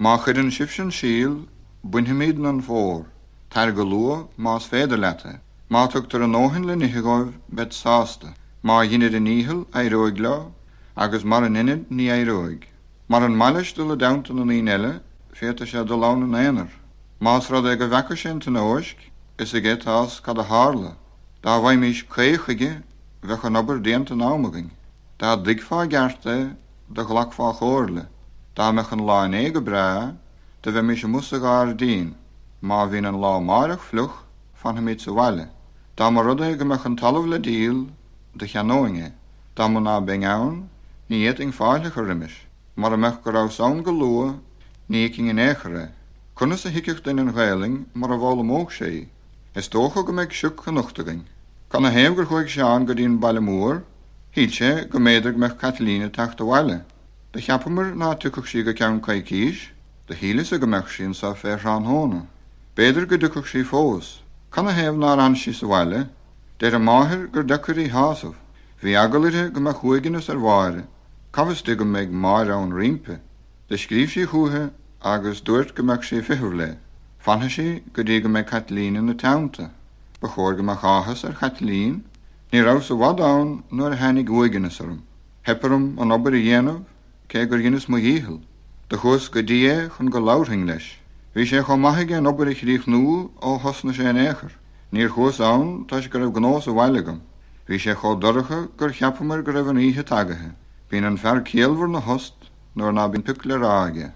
Má chud an sibsin síl buintimiid an fór, Tar go lua más féidir lete, má tugtar an nóhin le nihigáibh bet sásta, má dhéine den níhil éróig le, agus mar an inad ní éróig. Mar an do le daanta an í eile féta sé do lána éanaar. Más go sin is a ggétás cad a hála, Tá bheith an obair déanta námagin. De Tá meach an láin é go bre de bheith mis musa gáir dín, má hín an lá marach fluch fan ha míid sa bhile. Mar rud de cheanóinge, Tá man ná ben ann ní éting fáile go riimiis, mar a meach go rah go lua in échare. Conna sa hiicecht in an ghéling mar a bhála móg sé, Is tócha go. Kan a héimgur chuig seán go dtíon meach Catalína tacht bhile. De cheapamar ná tuch si go cean cai cíis, de hílas a go meach sin sa fé an hóna. Béidir go duch sí fós, Can a héamh ná an si sa bhile, déir a máthir gur decurí hásamh, hí agalire go me chuigenas ar bháire, Cabhas du go méid mar an rimpe, de scríb sí chuthe agus dúirt go meach sé fihir le. Fanne si go dtí go méid Catalína na tanta, ba chóir go chachas ar chatlín, ní ra sa bhdán nuair a henig goigenasarm. Hepperm an obair a dhéanamh cé gur dhéananas mo dhíhil, de chus go dtí chun go láthing leis. Bhí sé chu maithaige an obair ríomh nó ó hosna sé an éair. Níor chus ann tá go raibh gnós a bhhailagam. Bhí sé cho doracha gur cheapamar go raibh an ihe tagathe. Bhín an fear céalhar na host nóair ná bín puc le ráige.